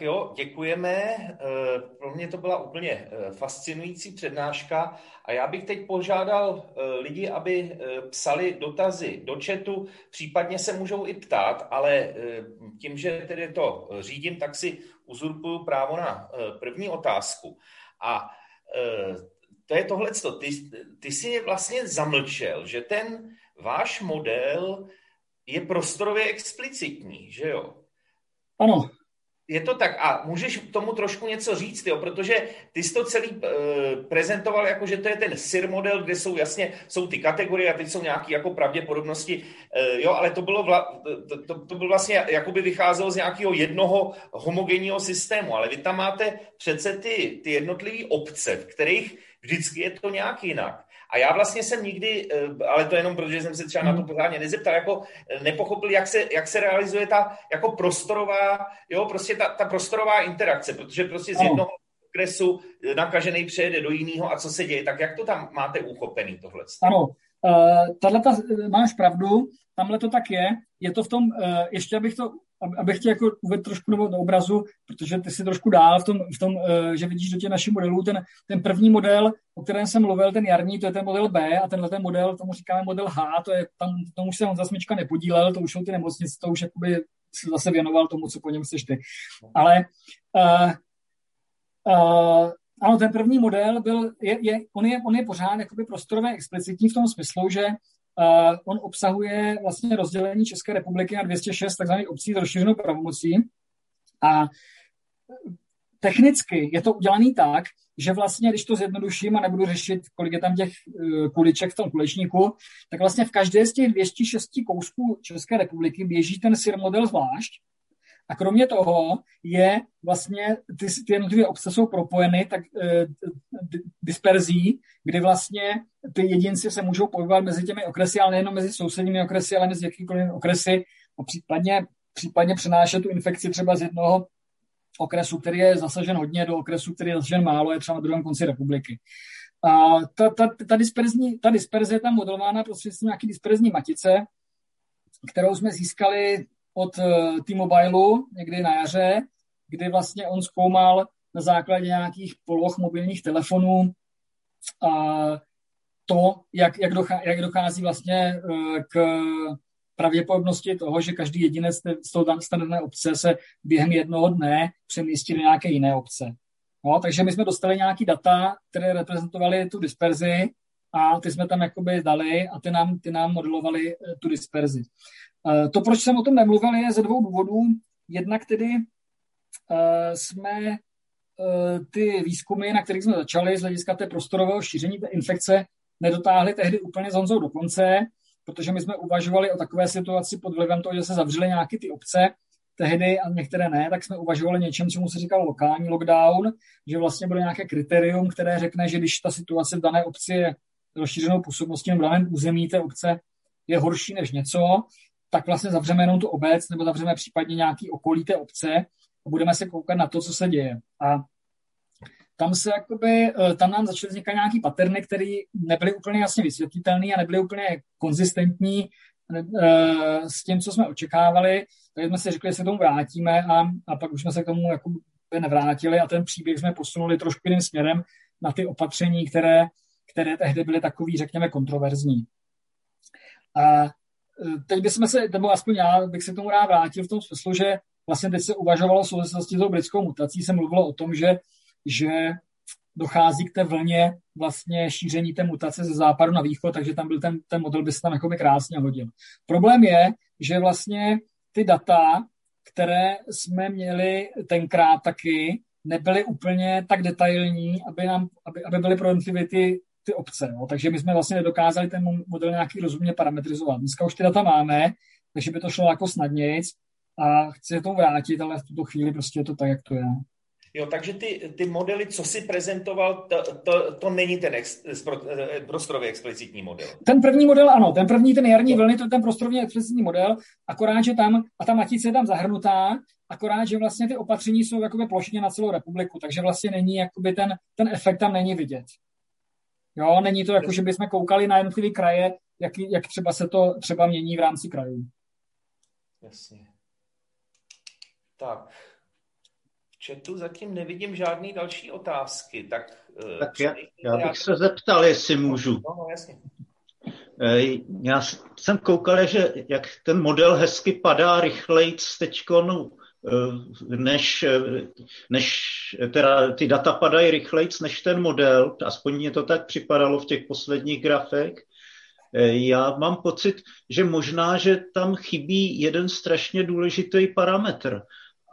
jo, děkujeme. Eh, pro mě to byla úplně eh, fascinující přednáška a já bych teď požádal eh, lidi, aby psali dotazy do chatu, případně se můžou i ptát, ale tím, že tedy to řídím, tak si uzurpuju právo na první otázku. A to je tohle. Ty, ty jsi vlastně zamlčel, že ten váš model je prostorově explicitní, že jo? Ano, je to tak a můžeš k tomu trošku něco říct, jo? protože ty jsi to celý uh, prezentoval jako, že to je ten SIR model, kde jsou jasně, jsou ty kategorie a teď jsou nějaké jako pravděpodobnosti, uh, jo, ale to bylo, vla, to, to, to bylo vlastně, jako by vycházelo z nějakého jednoho homogenního systému, ale vy tam máte přece ty, ty jednotlivé obce, v kterých vždycky je to nějak jinak. A já vlastně jsem nikdy, eh, ale to jenom protože jsem se třeba na to hmm. pořádně nezeptal, jako eh, nepochopil, jak se, jak se realizuje ta jako prostorová, jo, prostě ta, ta prostorová interakce, protože prostě z jednoho okresu eh, nakažený přejede do jiného a co se děje, tak jak to tam máte uchopený tohle? Ano, uh, tahle máš pravdu, tamhle to tak je, je to v tom, uh, ještě abych to abych tě jako uvedl trošku do obrazu, protože ty jsi trošku dál v tom, v tom uh, že vidíš do těch našich modelů, ten, ten první model, o kterém jsem mluvil, ten jarní, to je ten model B a tenhle ten model, tomu říkáme model H, to je tam, tomu už se on zasmička nepodílel, to už jsou ty nemocnice, to už jakoby se zase věnoval tomu, co po něm chceš ty. Ale uh, uh, ano, ten první model byl, je, je, on, je, on je pořád jakoby prostorově explicitní v tom smyslu, že Uh, on obsahuje vlastně rozdělení České republiky na 206 tzv. obcí s rozšířenou pravomocí a technicky je to udělané tak, že vlastně, když to zjednoduším a nebudu řešit, kolik je tam těch uh, kuliček v tom kulečníku, tak vlastně v každé z těch 206 kousků České republiky běží ten SIR model zvlášť a kromě toho je vlastně, ty, ty jednotlivé obce jsou propojeny tak e, disperzí, kdy vlastně ty jedinci se můžou pohybovat mezi těmi okresy, ale nejenom mezi sousedními okresy, ale mezi jakýkoliv okresy a případně, případně přenášet tu infekci třeba z jednoho okresu, který je zasažen hodně, do okresu, který je zasažen málo, je třeba na druhém konci republiky. A ta, ta, ta, disperzní, ta disperze je tam modelována prostřednictvím nějaké disperzní matice, kterou jsme získali od eh, T-Mobileu někdy na jaře, kdy vlastně on zkoumal na základě nějakých poloh mobilních telefonů a to, jak, jak, dochází, jak dochází vlastně eh, k pravděpodobnosti toho, že každý jedinec z toho dané obce se během jednoho dne přemístí do nějaké jiné obce. No, takže my jsme dostali nějaké data, které reprezentovaly tu disperzi a ty jsme tam jakoby dali a ty nám, ty nám modelovali eh, tu disperzi. Eh, to, proč jsem o tom nemluvil, je ze dvou důvodů. Jednak tedy eh, jsme ty výzkumy, na kterých jsme začali z hlediska té prostorového šíření té infekce, nedotáhli tehdy úplně s Honzou do konce, protože my jsme uvažovali o takové situaci pod vlivem toho, že se zavřely nějaké ty obce, tehdy a některé ne, tak jsme uvažovali něčem, čemu se říkal lokální lockdown, že vlastně bude nějaké kritérium, které řekne, že když ta situace v dané obci je rozšířenou působností v daném území té obce je horší než něco, tak vlastně zavřeme jenom tu obec nebo zavřeme případně nějaký okolí té obce a budeme se koukat na to, co se děje. A tam se jakoby, eh, tam nám začaly vznikat nějaký paterny, které nebyly úplně jasně vysvětlitelné a nebyly úplně konzistentní eh, s tím, co jsme očekávali. Takže jsme si řekli, že se tomu vrátíme a, a pak už jsme se k tomu jako nevrátili a ten příběh jsme posunuli trošku jiným směrem na ty opatření, které, které tehdy byly takový, řekněme, kontroverzní. A Eh, teď bychom se, nebo aspoň já bych se k tomu rád vrátil v tom smyslu, že vlastně teď se uvažovalo v souvislosti s tou britskou mutací, se mluvilo o tom, že, že dochází k té vlně vlastně šíření té mutace ze západu na východ, takže tam byl ten, ten model by se tam jako krásně hodil. Problém je, že vlastně ty data, které jsme měli tenkrát taky, nebyly úplně tak detailní, aby, nám, aby, aby byly pro ty ty obce. No. Takže my jsme vlastně nedokázali ten model nějaký rozumně parametrizovat. Dneska už ty data máme, takže by to šlo jako snadnějc a chci se tomu vrátit, ale v tuto chvíli prostě je to tak, jak to je. Jo, takže ty, ty modely, co si prezentoval, to, to, to není ten ex, eh, prostorově explicitní model. Ten první model, ano, ten první, ten jarní vlny, to je ten prostorově explicitní model, akorát, že tam, a ta matice je tam zahrnutá, akorát, že vlastně ty opatření jsou jakoby plošně na celou republiku, takže vlastně není, jakoby ten, ten efekt tam není vidět. Jo, není to jako, že bychom koukali na jednotlivé kraje, jak, jak třeba se to třeba mění v rámci krajů. Jasně. Tak. chatu zatím nevidím žádný další otázky, tak... Eh, tak já, já bych se zeptal, jestli můžu. No, no, jasně. Eh, já jsem koukal, že jak ten model hezky padá rychleji teď, no, než, než teda ty data padají rychleji než ten model, aspoň mě to tak připadalo v těch posledních grafech. Já mám pocit, že možná, že tam chybí jeden strašně důležitý parametr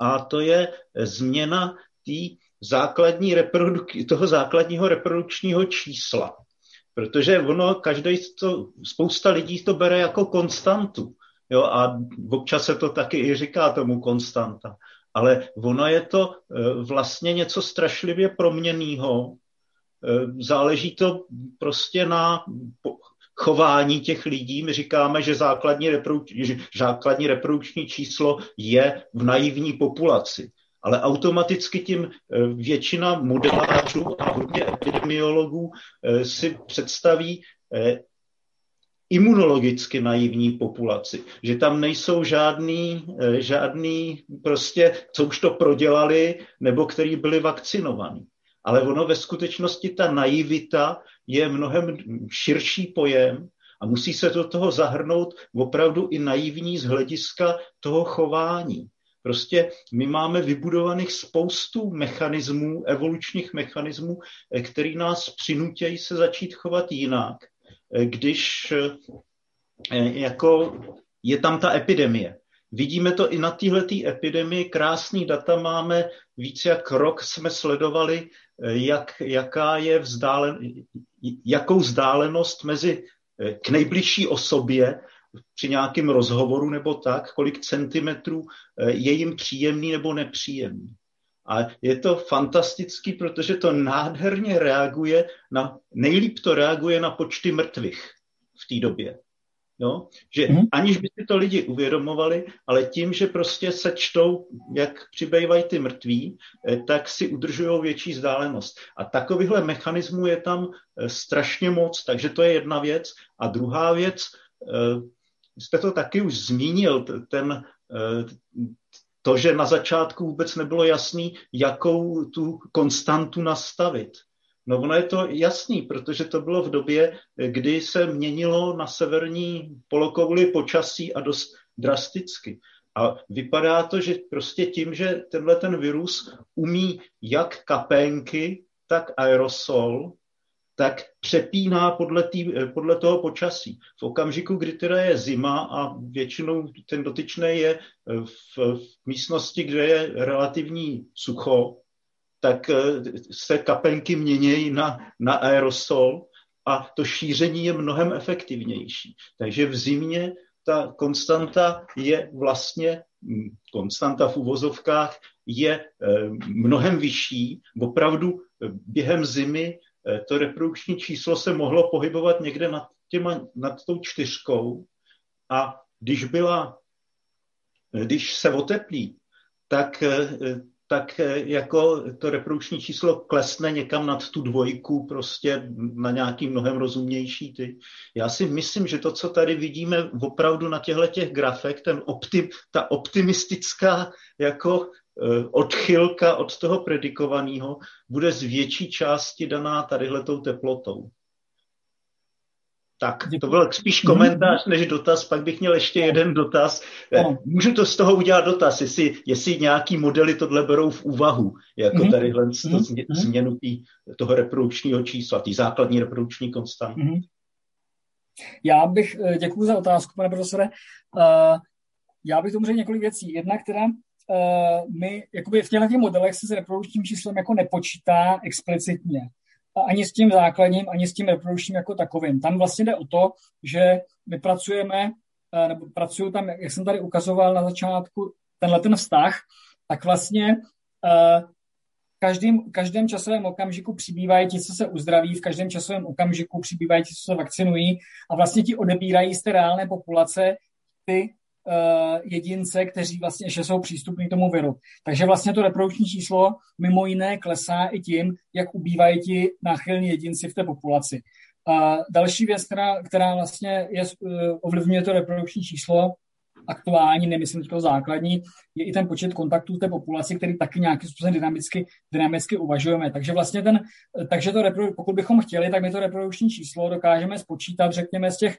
a to je změna tý základní reproduk- toho základního reprodukčního čísla. Protože ono, každý to, spousta lidí to bere jako konstantu. Jo, a občas se to taky i říká tomu konstanta. Ale ono je to e, vlastně něco strašlivě proměnného. E, záleží to prostě na chování těch lidí. My říkáme, že základní, reprodukční, že základní reprodukční číslo je v naivní populaci. Ale automaticky tím e, většina modelářů a hodně epidemiologů si představí imunologicky naivní populaci, že tam nejsou žádný, eh, žádný prostě, co už to prodělali, nebo který byli vakcinovaní. Ale ono ve skutečnosti ta naivita je mnohem širší pojem a musí se do toho zahrnout opravdu i naivní z hlediska toho chování. Prostě my máme vybudovaných spoustu mechanismů, evolučních mechanismů, eh, který nás přinutějí se začít chovat jinak když eh, jako je tam ta epidemie. Vidíme to i na této epidemii. Krásný data máme. Víc jak rok jsme sledovali, eh, jak, jaká je vzdálen, jakou vzdálenost mezi eh, k nejbližší osobě při nějakém rozhovoru nebo tak, kolik centimetrů je jim příjemný nebo nepříjemný. A je to fantastický, protože to nádherně reaguje na, nejlíp to reaguje na počty mrtvých v té době. Jo? Že mm. aniž by si to lidi uvědomovali, ale tím, že prostě se čtou, jak přibývají ty mrtví, eh, tak si udržují větší vzdálenost. A takovýchhle mechanismů je tam eh, strašně moc, takže to je jedna věc. A druhá věc, eh, jste to taky už zmínil, ten, to, že na začátku vůbec nebylo jasný, jakou tu konstantu nastavit. No ono je to jasný, protože to bylo v době, kdy se měnilo na severní polokouli počasí a dost drasticky. A vypadá to, že prostě tím, že tenhle ten virus umí jak kapénky, tak aerosol, tak přepíná podle, tý, podle toho počasí. V okamžiku, kdy teda je zima a většinou ten dotyčný je v, v místnosti, kde je relativní sucho, tak eh, se kapenky měnějí na, na aerosol a to šíření je mnohem efektivnější. Takže v zimě ta konstanta je vlastně, hm, konstanta v uvozovkách, je eh, mnohem vyšší. Opravdu eh, během zimy Eh, to reprodukční číslo se mohlo pohybovat někde nad, těma, nad tou čtyřkou a když byla, eh, když se oteplí, tak, eh, tak jako to reprodukční číslo klesne někam nad tu dvojku, prostě na nějaký mnohem rozumnější ty. Já si myslím, že to, co tady vidíme opravdu na těchto těch grafech, ten optim, ta optimistická jako Eh, odchylka od toho predikovaného bude z větší části daná tadyhletou teplotou. Tak, to byl spíš komentář než dotaz, pak bych měl ještě jeden dotaz. Eh, můžu to z toho udělat dotaz, jestli, jestli nějaký modely tohle berou v úvahu, jako mm-hmm. tadyhle to mm-hmm. změnu tý, toho reprodukčního čísla, té základní reprodukční konstanty. Já bych, eh, děkuji za otázku, pane profesore. Já bych tomu řekl několik věcí. Jedna, která my jakoby v těchto modelech se s reprodukčním číslem jako nepočítá explicitně. Ani s tím základním, ani s tím reprodukčním jako takovým. Tam vlastně jde o to, že my pracujeme, uh, nebo pracuju tam, jak jsem tady ukazoval na začátku, tenhle ten vztah, tak vlastně uh, každým, každém časovém okamžiku přibývají ti, co se uzdraví, v každém časovém okamžiku přibývají ti, co se vakcinují a vlastně ti odebírají z té reálné populace ty jedince, kteří vlastně ještě jsou přístupní tomu viru. Takže vlastně to reprodukční číslo mimo jiné klesá i tím, jak ubývají ti náchylní jedinci v té populaci. A další věc, která, která vlastně je, uh, ovlivňuje to reprodukční číslo, aktuální, nemyslím to základní, je i ten počet kontaktů té populaci, který taky nějakým způsobem dynamicky, dynamicky uvažujeme. Takže vlastně ten, takže to pokud bychom chtěli, tak my to reprodukční číslo dokážeme spočítat, řekněme, z těch,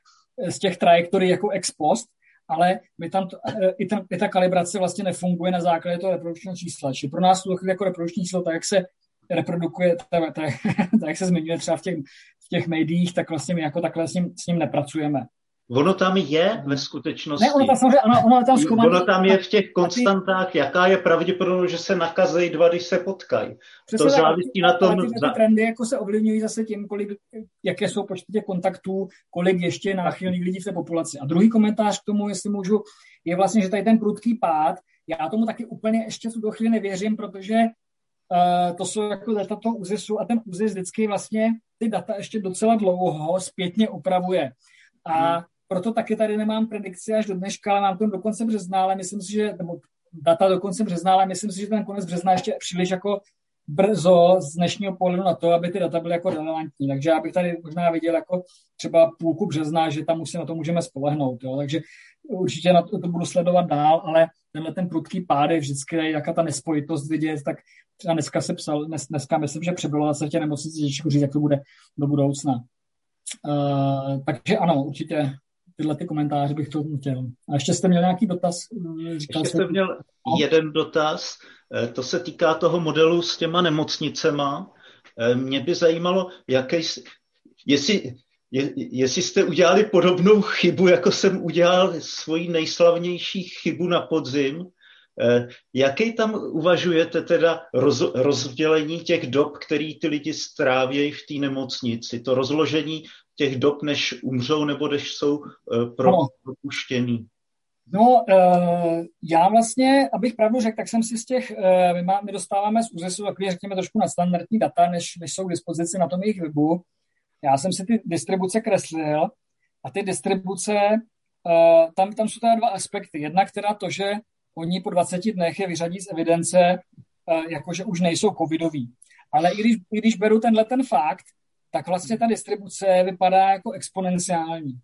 z těch trajektorií jako ex post, ale my tam to, i, ten, i ta kalibrace vlastně nefunguje na základě toho reprodukčního čísla. Či pro nás to jako reprodukční číslo, tak jak se reprodukuje, tak, tak, tak jak se zmiňuje třeba v těch, v těch médiích, tak vlastně my jako takhle s ním, s ním nepracujeme. Ono tam je ve skutečnosti. Ne, ono tam samozřejmě, ono, ono tam zkoumá... Ono tam je v těch konstantách, jaká je pravděpodobnost, že se nakazejí dva, když se potkají. Přesně to závisí na tom... Ty, ty trendy jako se ovlivňují zase tím, kolik, jaké jsou počty těch kontaktů, kolik ještě je náchylných lidí v té populaci. A druhý komentář k tomu, jestli můžu, je vlastně, že tady ten prudký pád, já tomu taky úplně ještě v tuto chvíli nevěřím, protože uh, to jsou jako data toho UZISu a ten UZIS vždycky vlastně ty data ještě docela dlouho zpětně upravuje. A hmm proto taky tady nemám predikci až do dneška, ale mám to do konce března, ale myslím si, že, nebo data do konce března, ale myslím si, že ten konec března ještě příliš jako brzo z dnešního pohledu na to, aby ty data byly jako relevantní. Takže já bych tady možná viděl jako třeba půlku března, že tam už si na to můžeme spolehnout. Jo. Takže určitě na to, to budu sledovat dál, ale tenhle ten prudký pád je vždycky jaká ta nespojitost vidět, tak třeba dneska se psal, dnes, dneska myslím, že přebylo na světě nemocnici, že říct, jak to bude do budoucna. Uh, takže ano, určitě tyhle ty komentáře bych to chtěl. A ještě jste měl nějaký dotaz? Říkal ještě jste měl no? jeden dotaz, eh, to se týká toho modelu s těma nemocnicema. Eh, mě by zajímalo, jaký, jestli, je, jestli jste udělali podobnou chybu, jako jsem udělal svoji nejslavnější chybu na podzim, eh, Jaký tam uvažujete teda roz, rozdělení těch dob, který ty lidi strávějí v té nemocnici? To rozložení těch dob, než umřou nebo než jsou no. propuštěný? No, uh, já vlastně, abych pravdu řekl, tak jsem si z těch, uh, my, má, my dostáváme z ÚZESu takový, řekněme, trošku nadstandardní data, než, než jsou k dispozici na tom jejich webu. Já jsem si ty distribuce kreslil a ty distribuce, tam, tam jsou teda dva aspekty. Jedna, která to, že oni po 20 dnech je vyřadí z evidence, jakože už nejsou covidoví. Ale i když, i když beru tenhle ten fakt, tak vlastně ta distribuce vypadá jako exponenciální.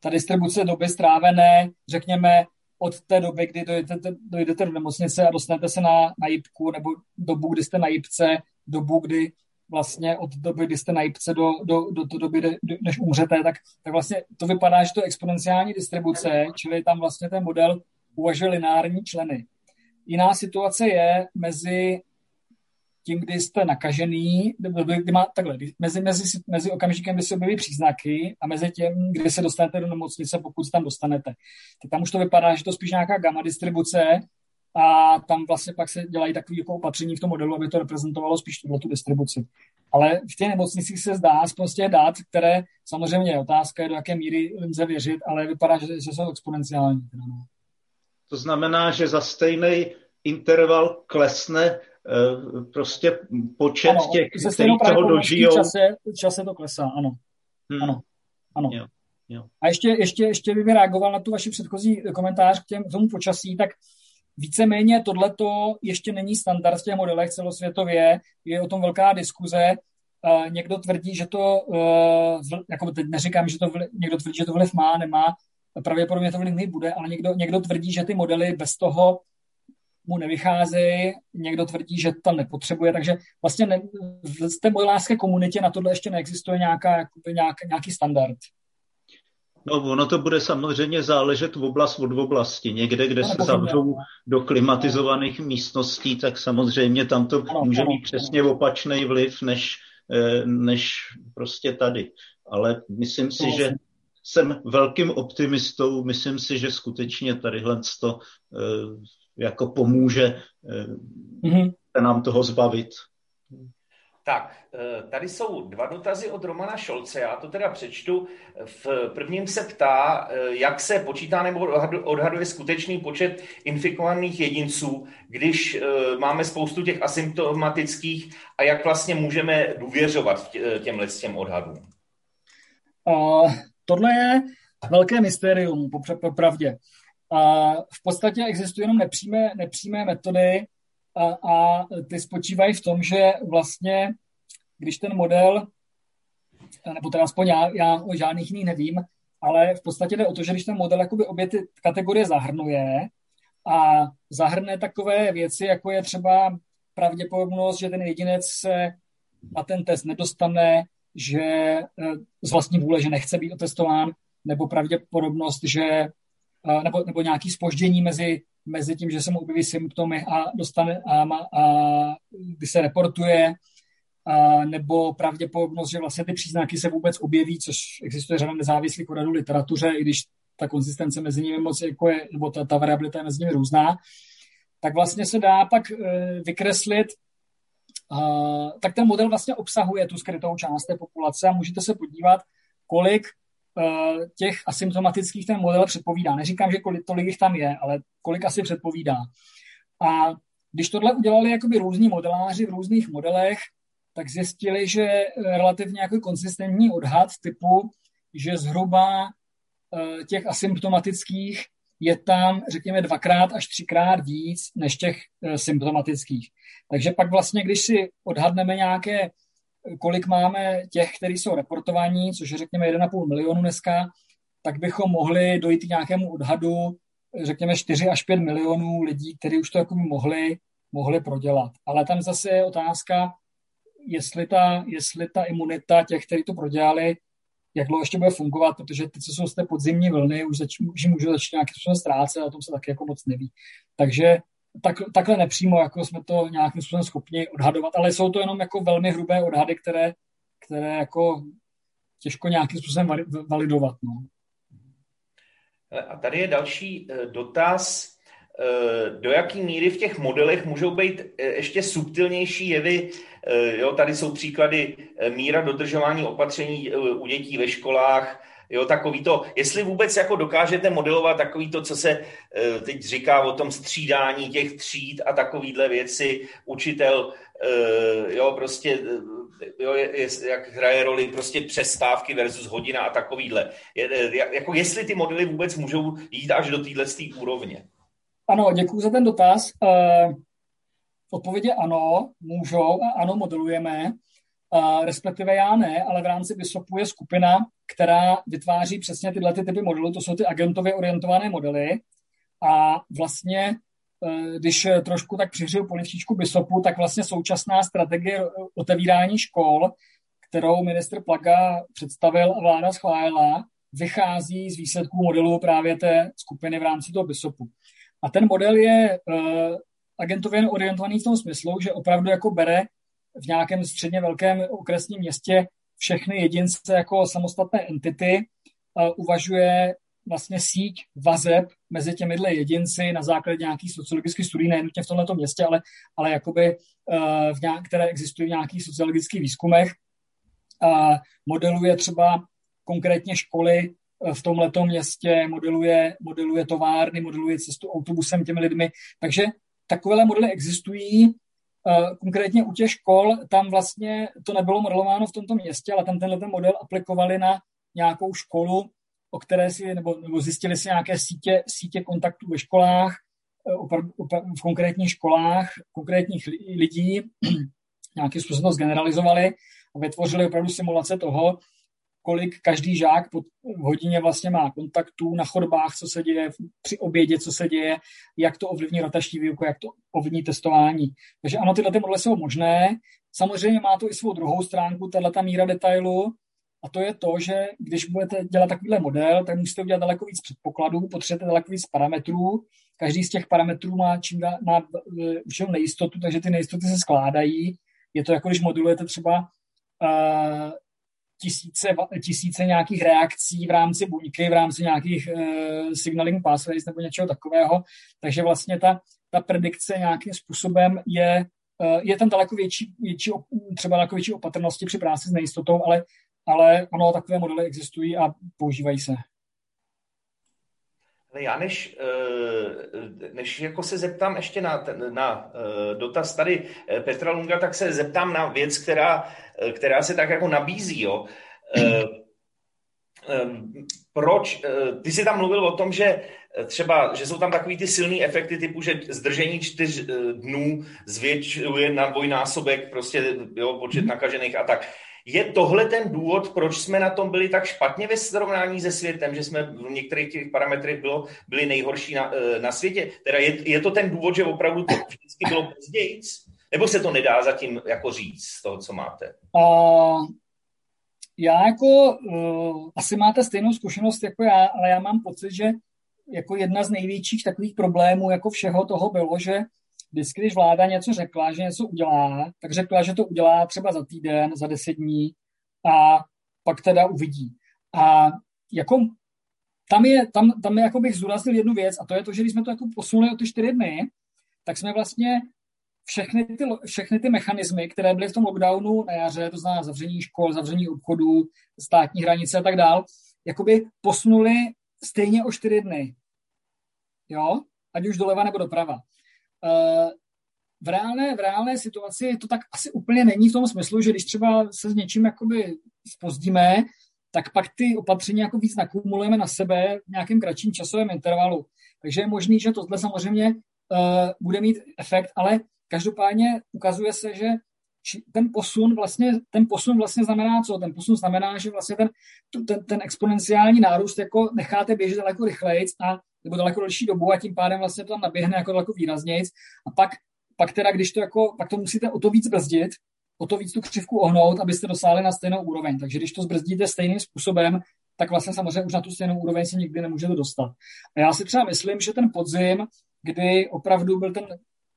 Ta distribuce doby strávené, řekněme, od té doby, kdy dojdete, dojdete do nemocnice a dostanete se na, na jipku, nebo dobu, kdy jste na jipce, dobu, kdy vlastně od doby, kdy jste na jipce do, do, do, do doby, do, než umřete, tak, tak vlastně to vypadá, že to je exponenciální distribuce, čili tam vlastně ten model uvažuje lineární členy. Jiná situace je mezi tím, kdy jste nakažený, kdy má, takhle, mezi, mezi, mezi okamžikem, kdy se objeví příznaky a mezi tím, kdy se dostanete do nemocnice, pokud se tam dostanete. Tak tam už to vypadá, že to spíš nějaká gamma distribuce a tam vlastně pak se dělají takové jako opatření v tom modelu, aby to reprezentovalo spíš tuhle tu distribuci. Ale v těch nemocnicích se zdá z těch dát, které samozřejmě je otázka, do jaké míry lze věřit, ale vypadá, že, že jsou exponenciální. No. To znamená, že za stejný interval klesne prostě počet ano, těch, kteří toho dožijou. Čase, čase to klesá, ano. Hmm. Ano, ano. Jo, jo. A ještě, ještě, ještě bych reagoval na tu vaši předchozí komentář k, těm, k tomu počasí, tak víceméně tohleto ještě není standard v těch modelech celosvětově, je o tom velká diskuze. Uh, někdo tvrdí, že to, uh, jako teď neříkám, že to vliv, někdo tvrdí, že to vliv má, nemá, pravděpodobně to vliv nebude, ale někdo, někdo tvrdí, že ty modely bez toho mu nevycházejí, někdo tvrdí, že tam nepotřebuje, takže vlastně ne, v té modelářské komunitě na tohle ještě neexistuje nějaká, jakoby nějak, nějaký standard. No, ono to bude samozřejmě záležet v oblast od oblasti. Někde, kde se zavřou do klimatizovaných místností, tak samozřejmě tam to může mít přesně opačný vliv, než, eh, než prostě tady. Ale myslím si, že jsem velkým optimistou. Myslím si, že skutečně tadyhle to eh, jako pomůže mm-hmm. nám toho zbavit. Tak, eh, tady jsou dva dotazy od Romana Šolce. Já to teda přečtu. V prvním se ptá, eh, jak se počítá nebo odhaduje skutečný počet infikovaných jedinců, když máme spoustu těch asymptomatických a jak vlastně můžeme důvěřovat těmhle těm odhadům? Uh, tohle je velké mystérium, po, po pravdě. A v podstatě existují jenom nepřímé, nepřímé metody a, a ty spočívají v tom, že vlastně, když ten model, nebo teda aspoň já, já o žádných jiných nevím, ale v podstatě jde o to, že když ten model jakoby obě ty kategorie zahrnuje a zahrne takové věci, jako je třeba pravděpodobnost, že ten jedinec se na ten test nedostane, že eh, z vlastní vůle, že nechce být otestován, nebo pravděpodobnost, že nebo, nebo nějaký spoždění mezi, mezi tím, že se mu objeví symptomy a dostane a, a, a kdy se reportuje, a, nebo pravděpodobnost, že vlastně ty příznaky se vůbec objeví, což existuje řada nezávislých odhadů literatuře, i když ta konzistence mezi nimi moc jako je, nebo ta, ta variabilita je mezi nimi různá, tak vlastně se dá pak e, vykreslit, tak ten model vlastně obsahuje tu skrytou část té populace a můžete se podívat, kolik těch asymptomatických ten model předpovídá. Neříkám, že kolik, tolik jich tam je, ale kolik asi předpovídá. A když tohle udělali jakoby různí modeláři v různých modelech, tak zjistili, že relativně jako konsistentní odhad typu, že zhruba e, těch asymptomatických je tam, řekněme, dvakrát až třikrát víc než těch symptomatických. Takže pak vlastně, když si odhadneme nějaké, kolik máme těch, kteří jsou reportovaní, což je řekněme 1,5 milionu dneska, tak bychom mohli dojít k nějakému odhadu, řekněme 4 až 5 milionů lidí, kteří už to jako mohli, mohli prodělat. Ale tam zase je otázka, jestli ta, jestli ta imunita těch, kteří to prodělali, jak dlouho ještě bude fungovat, protože ty, co jsou z té podzimní vlny, už, zač, už můžou začít nějakým způsobem ztrácet a o tom se taky jako moc neví. Takže tak, takhle nepřímo, jako jsme to nějakým způsobem schopni odhadovat, ale jsou to jenom jako velmi hrubé odhady, které, které jako těžko nějakým způsobem validovat. No. A tady je další eh, dotaz. Eh, do jaký míry v těch modelech můžou být eh, ještě subtilnější jevy. Jo, tady jsou příklady míra dodržování opatření u dětí ve školách, jo, takový to, jestli vůbec jako dokážete modelovat takový to, co se teď říká o tom střídání těch tříd a takovýhle věci, učitel, jo, prostě, jo, jak hraje roli prostě přestávky versus hodina a takovýhle. Jako jestli ty modely vůbec můžou jít až do téhle úrovně. Ano, děkuji za ten dotaz. Odpověď je ano, můžou a ano, modelujeme. Respektive já ne, ale v rámci VISOPu je skupina, která vytváří přesně tyhle ty typy modelů, to jsou ty agentově orientované modely. A vlastně, uh, když trošku tak přihřil polivčičku VISOPu, tak vlastně současná strategie otevírání škol, kterou minister Plaga představil a vláda schválila, vychází z výsledků modelu právě té skupiny v rámci toho BISOPu. A ten model je uh, agentově orientovaný v tom smyslu, že opravdu jako bere v nějakém středně velkém okresním městě všechny jedince jako samostatné entity, uh, uvažuje vlastně síť vazeb mezi těmihle jedinci na základě nějakých sociologických studií, nejenutně v tomto městě, ale, ale jakoby, uh, v nějak, které existují v nějakých sociologických výzkumech. Uh, modeluje třeba konkrétně školy v tomto městě, modeluje, modeluje továrny, modeluje cestu autobusem těmi lidmi. Takže takovéhle modely existují. Eh, konkrétně u těch škol, tam vlastně to nebylo modelováno v tomto městě, ale tam tenhle ten model aplikovali na nějakou školu, o které si, nebo, nebo zjistili si nějaké sítě, sítě kontaktů ve školách, eh, v konkrétních školách, konkrétních lidí, nějakým způsobem to zgeneralizovali a vytvořili opravdu simulace toho, kolik každý žák pod hodině vlastně má kontaktů na chodbách, co se děje při obědě, co se děje, jak to ovlivní rotační výuku, jak to ovlivní testování. Takže ano, tyhle ty modely jsou možné. Samozřejmě má to i svou druhou stránku, tahle ta míra detailu, a to je to, že když budete dělat takovýhle model, tak musíte udělat daleko víc předpokladů, potřebujete daleko víc parametrů. Každý z těch parametrů má, čím dá, má už nejistotu, takže ty nejistoty se skládají. Je to jako když modulujete třeba uh, tisíce, tisíce nějakých reakcí v rámci buňky, v rámci nějakých uh, signaling pathways nebo něčeho takového. Takže vlastně ta, ta predikce nějakým způsobem je, uh, je tam daleko větší, větší, třeba daleko větší opatrnosti při práci s nejistotou, ale, ale ano, takové modely existují a používají se. Já než, eh, než jako se zeptám ještě na, na dotaz tady Petra Lunga, tak se zeptám na věc, která Eh, která se tak jako nabízí. Jo. Eh, eh, proč? Ty jsi tam mluvil o tom, že třeba, že jsou tam takový ty silný efekty typu, že zdržení čtyř dnů zvětšuje na dvojnásobek prostě jo, počet nakažených a tak. Je tohle ten důvod, proč jsme na tom byli tak špatně ve srovnání se světem, že jsme v některých těch parametrech bylo, byli nejhorší na, eh, na světě? Teda je, je to ten důvod, že opravdu to vždycky bylo později? Nebo se to nedá zatím jako říct z toho, co máte? Uh, já jako, uh, asi máte stejnou zkušenost jako já, ale já mám pocit, že jako jedna z největších takových problémů jako všeho toho bylo, že vždycky, když vláda něco řekla, že něco udělá, tak řekla, že to udělá třeba za týden, za deset dní a pak teda uvidí. A jako tam je, tam, tam je, jako bych zúraznil jednu věc a to je to, že když jsme to jako posunuli o ty čtyři dny, tak jsme vlastně všechny ty, všechny ty mechanismy, které byly v tom lockdownu na jaře, to znamená zavření škol, zavření obchodů, státní hranice a tak dál, jakoby posunuli stejně o čtyři dny. Jo? Ať už doleva nebo doprava. Uh, v reálné, v reálné situaci to tak asi úplně není v tom smyslu, že když třeba se s něčím jakoby spozdíme, tak pak ty opatření jako víc nakumulujeme na sebe v nějakém kratším časovém intervalu. Takže je možný, že tohle samozřejmě uh, bude mít efekt, ale každopádně ukazuje se, že ten posun vlastně, ten posun vlastně znamená co? Ten posun znamená, že vlastně ten, ten, ten exponenciální nárůst jako necháte běžet daleko rychleji a nebo daleko delší dobu a tím pádem vlastně to tam naběhne jako daleko výrazněji. A pak, pak teda, když to jako, pak to musíte o to víc brzdit, o to víc tu křivku ohnout, abyste dosáhli na stejnou úroveň. Takže když to zbrzdíte stejným způsobem, tak vlastně samozřejmě už na tu stejnou úroveň se nikdy nemůžete dostat. A já si třeba myslím, že ten podzim, kdy opravdu byl ten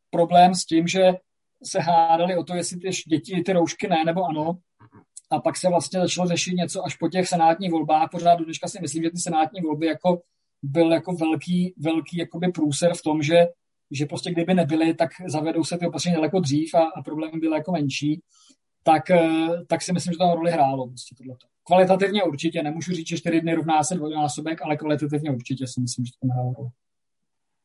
problém s tím, že se hádali o to, jestli ty děti ty roušky ne nebo ano, a pak se vlastně začalo řešit něco až po těch senátních volbách. Pořád do dneška si myslím, že ty senátní volby jako byl jako velký, velký jakoby průser v tom, že, že prostě kdyby nebyly, tak zavedou se ty opatření daleko dřív a, a problémy byly jako menší, tak, eh, tak si myslím, že to roli hrálo prostě tohleto. Kvalitativně určitě, nemůžu říct, že čtyři dny rovná se dvojnásobek, ale kvalitativně určitě si myslím, že to hrálo roli.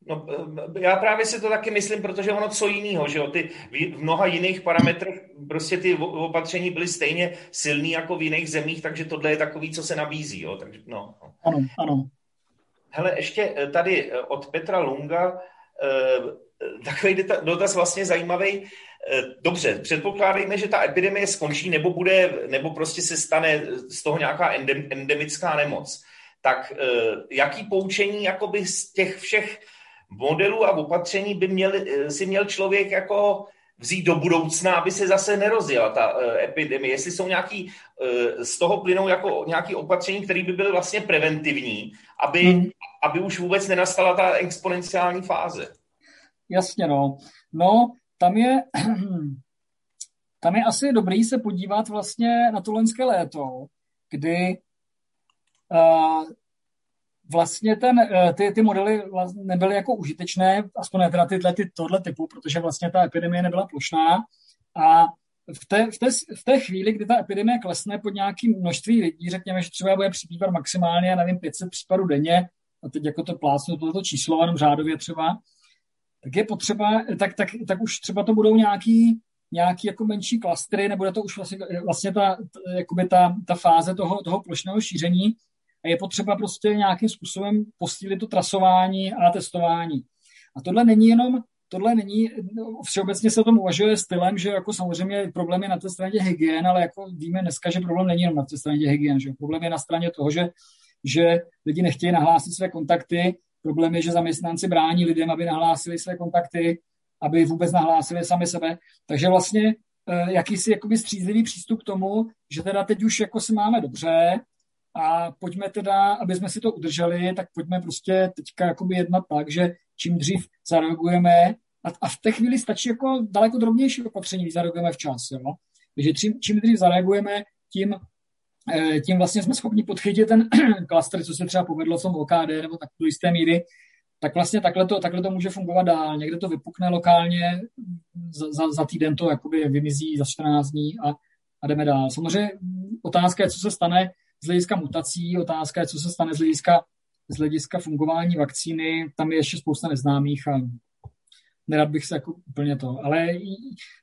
No, eh, já právě si to taky myslím, protože ono co jiného, že jo, ty v mnoha jiných parametrech prostě ty opatření byly stejně silný jako v jiných zemích, takže tohle je takový, co se nabízí, jo, takže no. Ano, ano. Hele, ještě eh, tady eh, od Petra Lunga takový dotaz vlastně zajímavý. Dobře, předpokládejme, že ta epidemie skončí nebo bude, nebo prostě se stane z toho nějaká endemická nemoc. Tak jaký poučení jakoby z těch všech modelů a opatření by měl, eh, si měl člověk jako vzít do budoucna, aby se zase nerozjela ta uh, epidemie. Jestli jsou nějaký, uh, z toho plynou jako nějaký opatření, které by byly vlastně preventivní, aby, hmm. aby už vůbec nenastala ta exponenciální fáze. Jasně, no. No, tam je, tam je asi dobrý se podívat vlastně na to loňské léto, kdy uh, vlastně ten, eh, ty, ty modely nebyly jako užitečné, aspoň ne teda tyhle, ty, tohle typu, protože vlastně ta epidemie nebyla plošná. A v té, v, té, v té chvíli, kdy ta epidemie klesne pod nějakým množství lidí, řekněme, že třeba bude přibývat maximálně, nevím, 500 případů denně, a teď jako to plácnu toto číslo, jenom řádově třeba, tak je potřeba, tak, tak, tak už třeba to budou nějaký, nějaký jako menší klastry, nebude to už vlastně, vlastně ta, jakoby ta, ta fáze toho, toho plošného šíření, a je potřeba prostě nějakým způsobem posílit to trasování a testování. A tohle není jenom, tohle není, všeobecně se o tom uvažuje stylem, že jako samozřejmě problém je na té straně hygien, ale jako víme dneska, že problém není jenom na té straně hygien, že problém je na straně toho, že, že lidi nechtějí nahlásit své kontakty, problém je, že zaměstnanci brání lidem, aby nahlásili své kontakty, aby vůbec nahlásili sami sebe. Takže vlastně eh, jakýsi jakoby střízlivý přístup k tomu, že teda teď už jako si máme dobře, a pojďme teda, aby jsme si to udrželi, tak pojďme prostě teďka jakoby jednat tak, že čím dřív zareagujeme, a, a v té chvíli stačí jako daleko drobnější opatření, když zareagujeme včas. Jo? Takže čím, čím dřív zareagujeme, tím, eh, tím vlastně jsme schopni podchytit ten klaster, co se třeba povedlo v tom OKD nebo tak do jisté míry, tak vlastně takhle to, takhle to může fungovat dál. Někde to vypukne lokálně, za, za, za týden to jakoby vymizí za 14 dní a, a jdeme dál. Samozřejmě otázka je, co se stane, z hlediska mutací, otázka je, co se stane z hlediska, z hlediska fungování vakcíny, tam je ještě spousta neznámých a nerad bych se jako úplně to, ale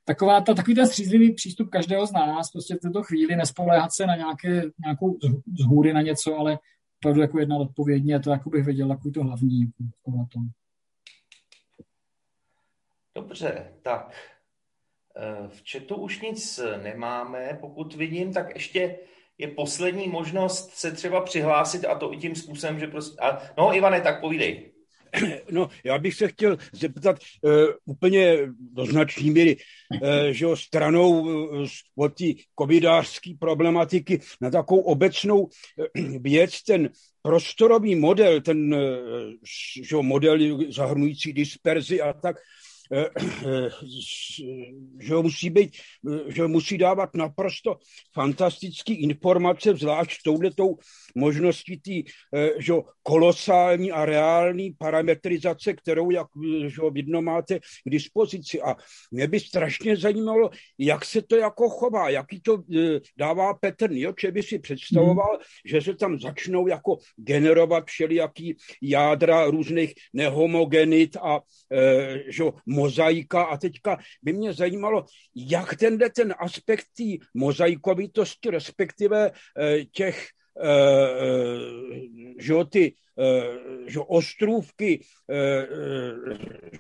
taková ta, takový ten střízlivý přístup každého z nás, prostě v této chvíli nespoléhat se na nějaké, nějakou z hůry na něco, ale opravdu jako jedna odpovědně, to jako bych věděl, takový to hlavní. Jako Dobře, tak Eh, v chatu už nic nemáme, pokud vidím, tak ještě je poslední možnost se třeba přihlásit a to i tím způsobem, že prostě... A, no, Ivane, tak povídej. No, já bych se chtěl zeptat uh, úplně do značné míry, uh, že o stranou uh, od té covidářské problematiky na takovou obecnou uh, věc, ten prostorový model, ten uh, že model zahrnující disperzi a tak, Eh, eh, že musí být, že musí dávat naprosto fantastické informace, zvlášť touhletou možností té že kolosální a reální parametrizace, kterou, jak že vidno, máte k dispozici. A mě by strašně zajímalo, jak se to jako chová, jaký to eh, dává Petr Nioče by si představoval, hmm. že se tam začnou jako generovat všelijaký jádra různých nehomogenit a že mozaika. A teďka by mě zajímalo, jak tenhle ten aspekt té mozaikovitosti, respektive eh, těch eh, eh, že ty Eh, že ostrůvky eh,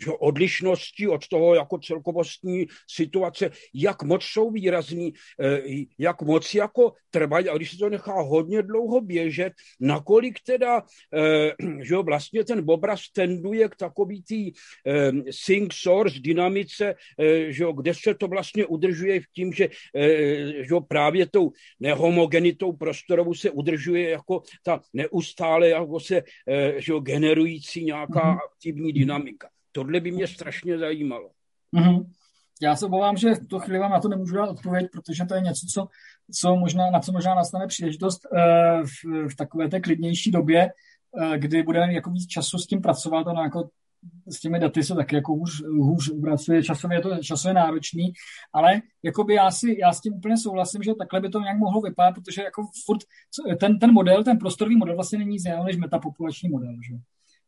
že odlišnosti od toho jako celkovostní situace, jak moc jsou výrazný, eh, jak moc jako trvají, a když se to nechá hodně dlouho běžet, nakolik teda, že vlastně ten obraz tenduje k takový tý sync source dynamice, že kde se to vlastně udržuje v tím, že, že právě tou nehomogenitou prostorovou se udržuje jako ta neustále jako se Eh, že jo, generující nějaká mm-hmm. aktivní dynamika. Tohle by mě strašně zajímalo. Mm-hmm. Já se obávám, že v tu chvíli vám na to nemůžu dát odpověď, protože to je něco, co, co možná, na co možná nastane příležitost uh, v, v takové té klidnější době, uh, kdy budeme jako víc času s tím pracovat, ono jako s těmi daty se taky jako hůř, hůř pracuje, časově je to časově náročný, ale jakoby já, si, já s tím úplně souhlasím, že takhle by to nějak mohlo vypadat, protože jako furt ten, ten model, ten prostorový model vlastně není jiného než metapopulační model. Že?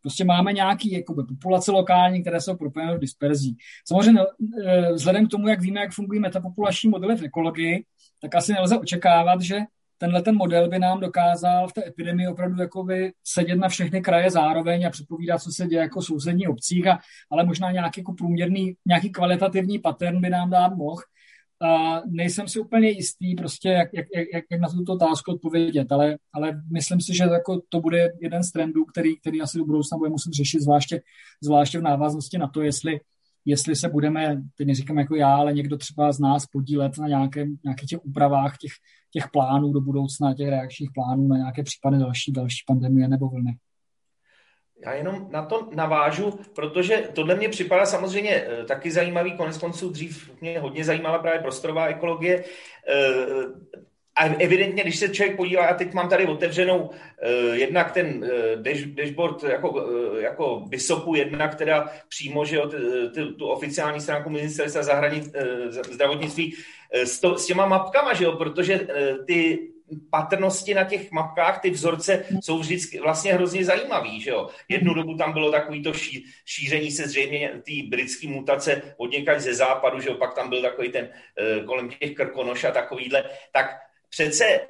Prostě máme nějaký jakoby, populace lokální, které jsou propojeny do disperzí. Samozřejmě e, vzhledem k tomu, jak víme, jak fungují metapopulační modely v ekologii, tak asi nelze očekávat, že tenhle ten model by nám dokázal v té epidemii opravdu jakoby sedět na všechny kraje zároveň a předpovídat, co se děje jako v sousedních obcích, a, ale možná nějaký jako průměrný, nějaký kvalitativní pattern by nám dát mohl. A nejsem si úplně jistý, prostě, jak, jak, jak, jak na tuto otázku odpovědět, ale, ale myslím si, že jako to bude jeden z trendů, který, který asi do budoucna bude muset řešit, zvláště, zvláště v návaznosti na to, jestli jestli se budeme, teď neříkám jako já, ale někdo třeba z nás podílet na nějakém, nějakých těch úpravách těch, těch plánů do budoucna, těch reakčních plánů na nějaké případné další, další pandemie nebo vlny. Já jenom na to navážu, protože tohle mě připadá samozřejmě eh, taky zajímavý, konec konců dřív mě hodně zajímala právě prostorová ekologie. A evidentně, když se člověk podívá, já teď mám tady otevřenou uh, jednak ten uh, dash, dashboard jako, uh, jako BISOPu, jednak teda přímo, že jo, t, t, tu oficiální stránku ministerstva uh, zdravotnictví s, to, s těma mapkama, že jo, protože uh, ty patrnosti na těch mapkách, ty vzorce jsou vždycky vlastně hrozně zajímavý, že jo. Jednu dobu tam bylo takový to ší, šíření se zřejmě té britské mutace od ze západu, že jo, pak tam byl takový ten kolem těch krkonoš a takovýhle, tak přece eh,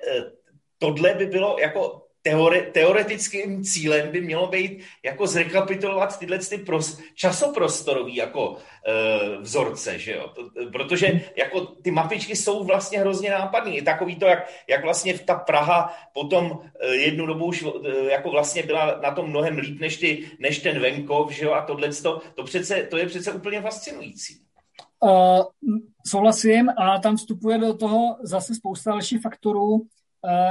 tohle by bylo jako teore, teoretickým cílem by mělo být jako zrekapitulovat tyhle ty pros, časoprostorový jako e, vzorce, že jo? Protože jako ty mapičky jsou vlastně hrozně nápadný. I takový to, jak, jak vlastně ta Praha potom jednu dobu už jako vlastně byla na tom mnohem líp než, ty, než ten venkov, že jo? A tohle to, to, přece, to je přece úplně fascinující. Uh, souhlasím a tam vstupuje do toho zase spousta dalších faktorů, uh,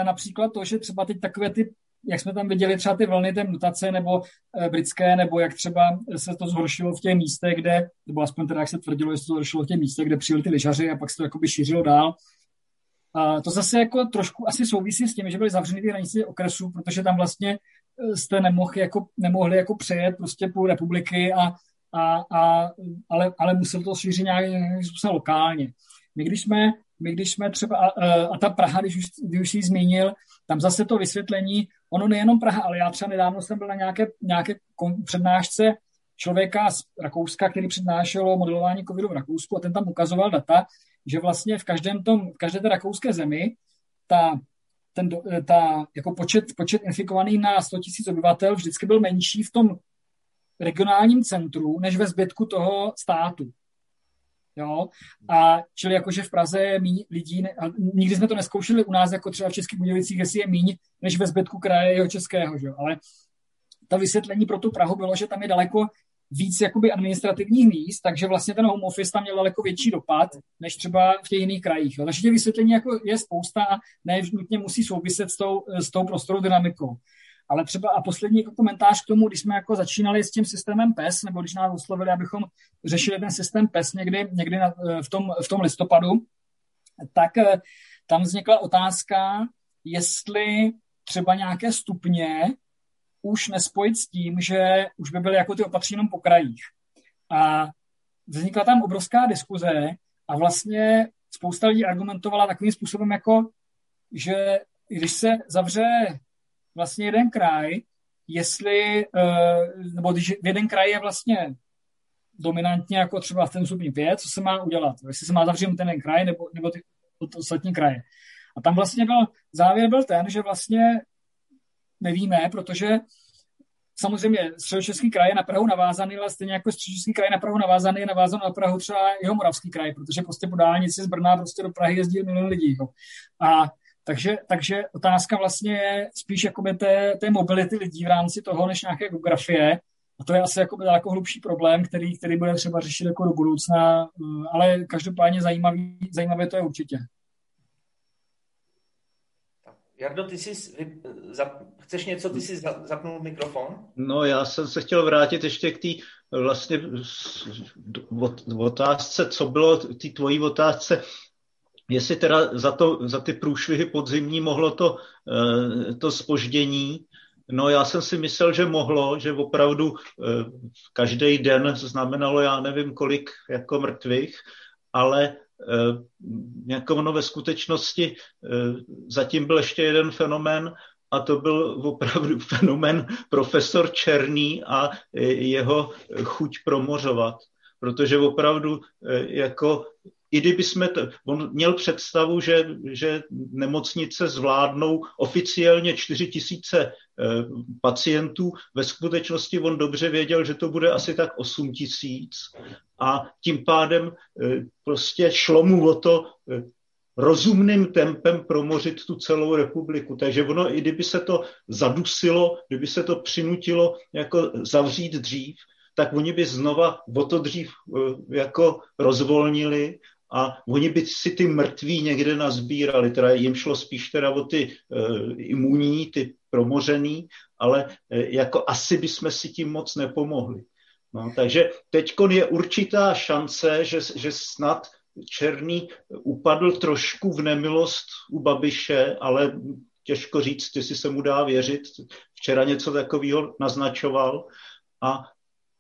například to, že třeba teď takové ty, jak jsme tam viděli třeba ty vlny té mutace nebo uh, britské, nebo jak třeba se to zhoršilo v těch místech, kde, nebo aspoň teda jak se tvrdilo, že se to zhoršilo v těch místech, kde přijeli ty lyžaři a pak se to jakoby šířilo dál. A to zase jako trošku asi souvisí s tím, že byly zavřeny ty hranice okresů, protože tam vlastně jste nemohli jako, nemohli jako přejet prostě půl republiky a a, a, ale, ale musel to šířit nějakým způsobem lokálně. My když jsme, my když jsme třeba, a, a ta Praha, když už, když už jsi zmínil, tam zase to vysvětlení, ono nejenom Praha, ale já třeba nedávno jsem byl na nějaké, nějaké přednášce člověka z Rakouska, který přednášel modelování covidu v Rakousku a ten tam ukazoval data, že vlastně v každém tom, v každé té rakouské zemi ta, ten, ta, jako počet, počet infikovaných na 100 000 obyvatel vždycky byl menší v tom regionálním centru, než ve zbytku toho státu. Jo? A čili jakože v Praze je míň lidí, ne, nikdy jsme to neskoušeli u nás, jako třeba v Českých Budějovicích, jestli je míň, než ve zbytku kraje jeho českého. Že? Ale ta vysvětlení pro tu Prahu bylo, že tam je daleko víc jakoby administrativních míst, takže vlastně ten home office tam měl daleko větší dopad, než třeba v těch jiných krajích. Takže těch vysvětlení jako je spousta a ne nutně musí souviset s tou, s tou prostorou dynamikou. Ale třeba a poslední jako komentář k tomu, když jsme jako začínali s tím systémem PES, nebo když nás oslovili, abychom řešili ten systém PES někdy, někdy na, v, tom, v tom listopadu, tak eh, tam vznikla otázka, jestli třeba nějaké stupně už nespojit s tím, že už by byly jako ty opatření jenom po krajích. A vznikla tam obrovská diskuze a vlastně spousta lidí argumentovala takovým způsobem, jako že když se zavře vlastně jeden kraj, jestli, eh, nebo když v jeden kraj je vlastně dominantně jako třeba v ten stupni 5, co se má udělat? Jestli se má zavřít ten jeden kraj nebo, nebo ty, ostatní kraje. A tam vlastně byl, závěr byl ten, že vlastně nevíme, protože samozřejmě středočeský kraj je na Prahu navázaný, ale stejně jako středočeský kraj na Prahu navázaný, je navázán na Prahu třeba jeho moravský kraj, protože prostě po dálnici z Brna prostě do Prahy jezdí milion lidí. Jo. A takže, takže otázka vlastně je spíš jakoby té, té mobility lidí v rámci toho, než nějaké geografie. A to je asi jako daleko hlubší problém, který, který bude třeba řešit jako do budoucna, ale každopádně zajímavý, zajímavé to je určitě. Jardo, ty jsi, zap, chceš něco, ty jsi zapnul mikrofon? No, já jsem se chtěl vrátit ještě k té vlastně otázce, co bylo té tvojí otázce, jestli teda za, to, za ty průšvihy podzimní mohlo to, eh, to spoždění, No já jsem si myslel, že mohlo, že opravdu eh, každý den znamenalo já nevím kolik jako mrtvých, ale jako ono ve skutečnosti zatím byl ještě jeden fenomén a to byl opravdu fenomén profesor Černý a jeho chuť promořovat. Protože opravdu jako i kdyby jsme to, on měl představu, že, že nemocnice zvládnou oficiálně 4 tisíce eh, pacientů, ve skutečnosti on dobře věděl, že to bude asi tak 8 tisíc a tím pádem eh, prostě šlo mu o to eh, rozumným tempem promořit tu celou republiku. Takže ono, i kdyby se to zadusilo, kdyby se to přinutilo jako zavřít dřív, tak oni by znova o to dřív jako rozvolnili a oni by si ty mrtví někde nazbírali, teda jim šlo spíš teda o ty uh, imunní, ty promořený, ale uh, jako asi bychom si tím moc nepomohli. No, takže teď je určitá šance, že, že snad Černý upadl trošku v nemilost u Babiše, ale těžko říct, jestli se mu dá věřit. Včera něco takového naznačoval a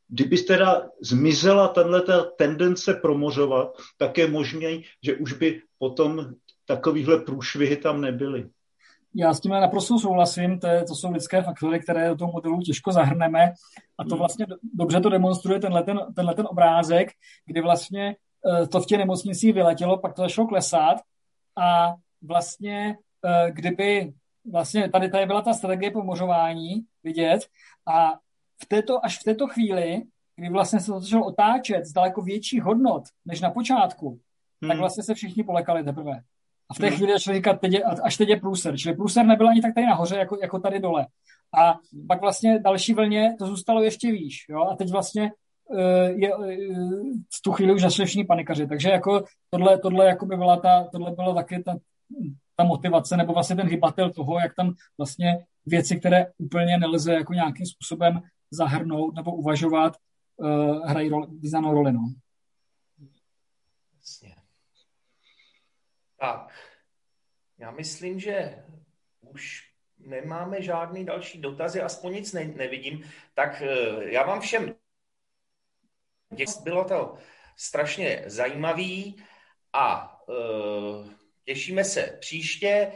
Kdyby teda zmizela tato tendence promořovat, tak je možné, že už by potom takovýhle průšvihy tam nebyly. Já s tím naprosto souhlasím, to, je, to jsou lidské faktory, které do toho modelu těžko zahrneme a to hmm. vlastně dobře to demonstruje tenhle ten, tenhle ten obrázek, kdy vlastně eh, to v těch nemocnicích vyletělo, pak to začalo klesat a vlastně eh, kdyby vlastně tady, tady byla ta strategie pomořování vidět a v této, až v této chvíli, kdy vlastně se to začalo otáčet z daleko větších hodnot než na počátku, hmm. tak vlastně se všichni polekali teprve. A v té hmm. chvíli začali říkat, teď je, až teď je průser. Čili průser nebyl ani tak tady nahoře, jako, jako tady dole. A pak vlastně další vlně to zůstalo ještě výš. Jo? A teď vlastně uh, je, uh, v tu chvíli už začali všichni panikaři. Takže jako tohle, tohle jako by byla ta, tohle byla taky ta, ta motivace, nebo vlastně ten hybatel toho, jak tam vlastně věci, které úplně nelze jako nějakým způsobem zahrnout nebo uvažovat, uh, hrají roli, významnou roli. No. Tak, já myslím, že už nemáme žádný další dotazy, aspoň nic ne, nevidím. Tak uh, já vám všem děkuji. Bylo to strašně zajímavý a uh, těšíme se příště.